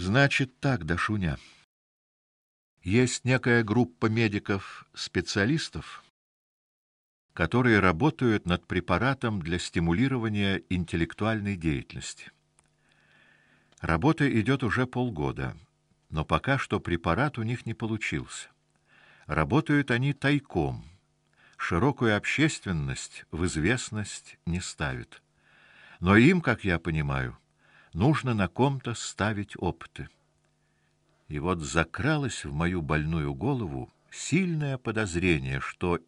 Значит так, Дашуня. Есть некая группа медиков-специалистов, которые работают над препаратом для стимулирования интеллектуальной деятельности. Работа идет уже полгода, но пока что препарат у них не получился. Работают они тайком. Широкую общественность в известность не ставят. Но им, как я понимаю, нужно на ком-то ставить опыты. И вот закралось в мою больную голову сильное подозрение, что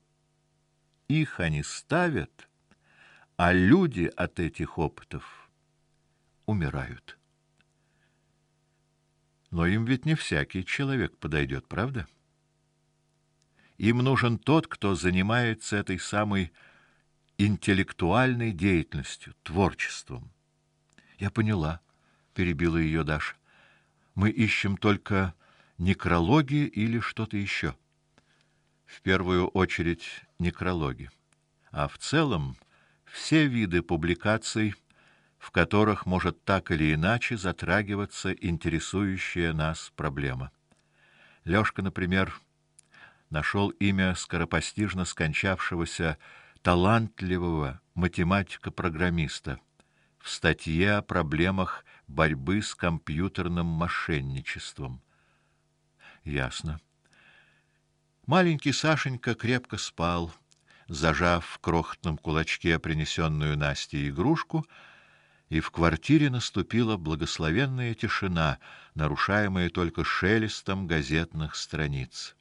их они ставят, а люди от этих опытов умирают. Но им ведь не всякий человек подойдет, правда? Им нужен тот, кто занимается этой самой интеллектуальной деятельностью, творчеством. Я поняла, перебила ее Даша. Мы ищем только некрологи или что-то еще. В первую очередь некрологи, а в целом все виды публикаций, в которых может так или иначе затрагиваться интересующая нас проблема. Лёшка, например, нашел имя скоропостижно скончавшегося талантливого математика-программиста в статье о проблемах борьбы с компьютерным мошенничеством. Ясно. Маленький Сашенька крепко спал, зажав в крохотном кулачке принесенную Настей игрушку, и в квартире наступила благословенная тишина, нарушаемая только шелестом газетных страниц.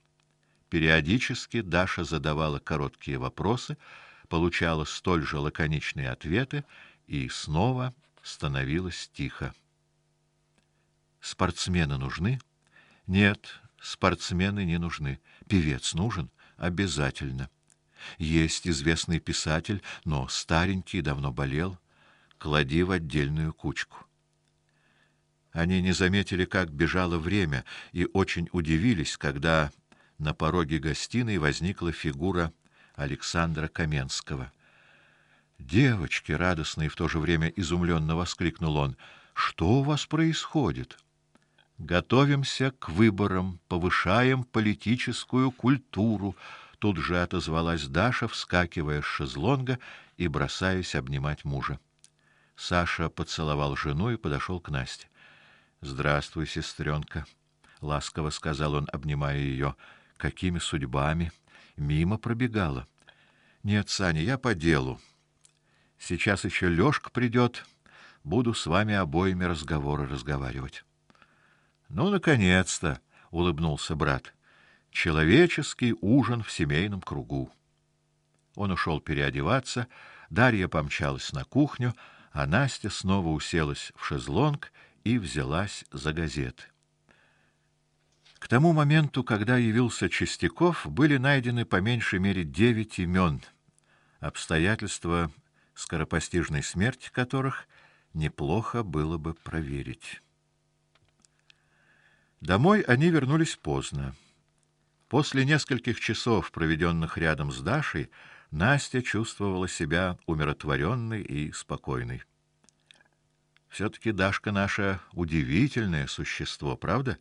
Периодически Даша задавала короткие вопросы, получала столь же лаконичные ответы и снова становилось тихо. Спортсмены нужны? Нет, спортсмены не нужны. Певец нужен обязательно. Есть известный писатель, но старенький, давно болел. Клади в отдельную кучку. Они не заметили, как бежало время, и очень удивились, когда на пороге гостиной возникла фигура Александра Каменского. "Девочки", радостно и в то же время изумленно воскликнул он. "Что у вас происходит?" "Готовимся к выборам, повышаем политическую культуру", тут же отозвалась Даша, вскакивая с шезлонга и бросаясь обнимать мужа. Саша поцеловал жену и подошел к Насте. "Здравствуй, сестренка», — ласково сказал он, обнимая ее. "Какими судьбами мимо пробегала?" "Нет, Саня, я по делу. Сейчас еще Лёшка придет, буду с вами обоими разговоры разговаривать. Ну наконец-то, улыбнулся брат. Человеческий ужин в семейном кругу. Он ушел переодеваться, Дарья помчалась на кухню, а Настя снова уселась в шезлонг и взялась за газеты. К тому моменту, когда явился Чистяков, были найдены по меньшей мере девять имен. Обстоятельства скоропостижной смерти которых неплохо было бы проверить. Домой они вернулись поздно. После нескольких часов, проведенных рядом с Дашей, Настя чувствовала себя умиротворенной и спокойной. все таки Дашка наша удивительное существо, правда?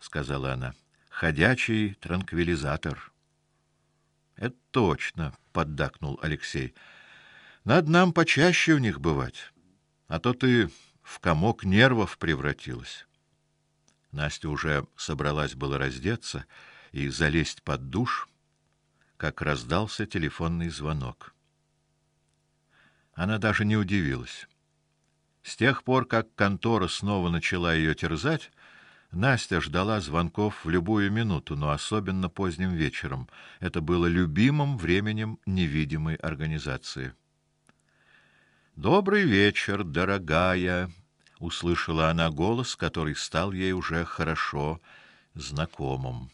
сказала она. Ходячий транквилизатор. Это точно, поддакнул Алексей. Надо нам почаще у них бывать, а то ты в комок нервов превратилась. Настя уже собралась было раздеться и залезть под душ, как раздался телефонный звонок. Она даже не удивилась. С тех пор, как контора снова начала ее терзать, Настя ждала звонков в любую минуту, но особенно поздним вечером. Это было любимым временем невидимой организации. Добрый вечер, дорогая, услышала она голос, который стал ей уже хорошо знакомым.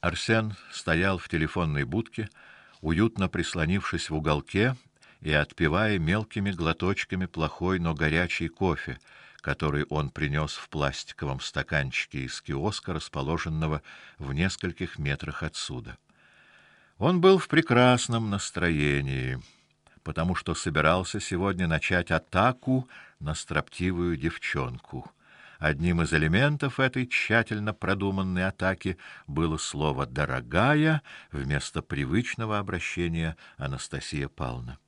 Арсен стоял в телефонной будке, уютно прислонившись в уголке и отпивая мелкими глоточками плохой, но горячий кофе, который он принес в пластиковом стаканчике из киоска, расположенного в нескольких метрах отсюда. Он был в прекрасном настроении потому что собирался сегодня начать атаку на строптивую девчонку. Одним из элементов этой тщательно продуманной атаки было слово дорогая вместо привычного обращения Анастасия Павловна.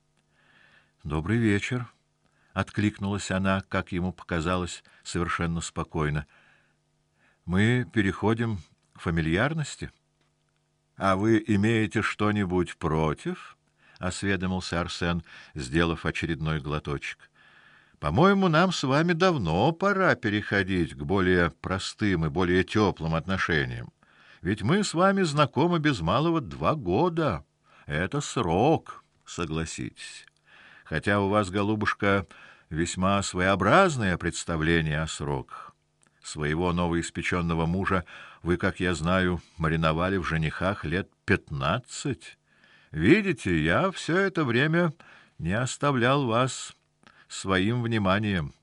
Добрый вечер, откликнулась она, как ему показалось, совершенно спокойно. Мы переходим к фамильярности. А вы имеете что-нибудь против? Осведомился Арсен, сделав очередной глоточек. По-моему, нам с вами давно пора переходить к более простым и более теплым отношениям. Ведь мы с вами знакомы без малого два года. Это срок, согласитесь. Хотя у вас, голубушка, весьма своеобразное представление о сроках. Своего новоиспеченного мужа вы, как я знаю, мариновали в женихах лет пятнадцать. Видите, я все это время не оставлял вас своим вниманием.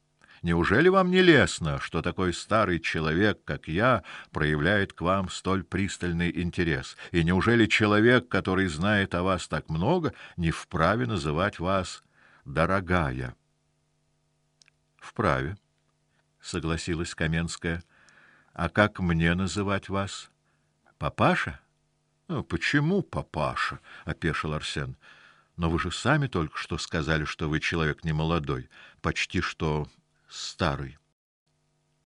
Неужели вам не лестно, что такой старый человек, как я, проявляет к вам столь пристальный интерес? И неужели человек, который знает о вас так много, не вправе называть вас дорогая? Вправе, согласилась Каменская. А как мне называть вас? Папаша? Ну, почему папаша? опешил Арсен. Но вы же сами только что сказали, что вы человек не молодой, почти что старый.